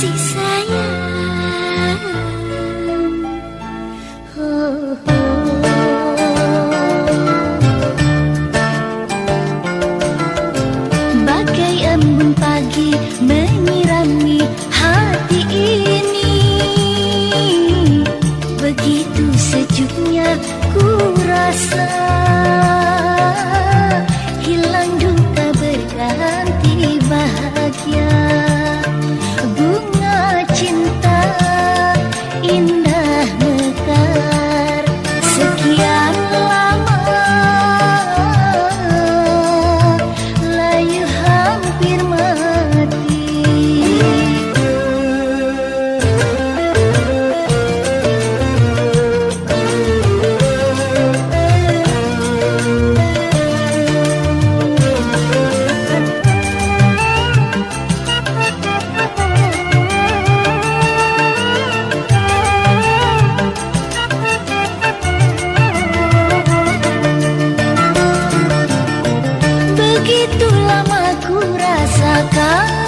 seaside. begitu lama ku rasakan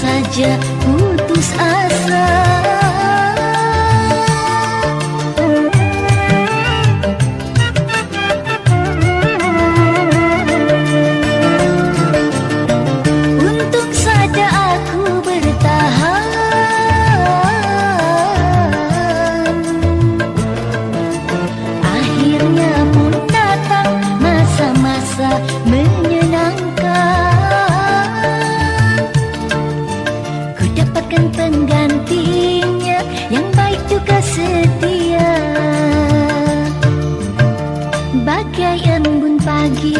saja. Ku juga setia. Bagai embun pagi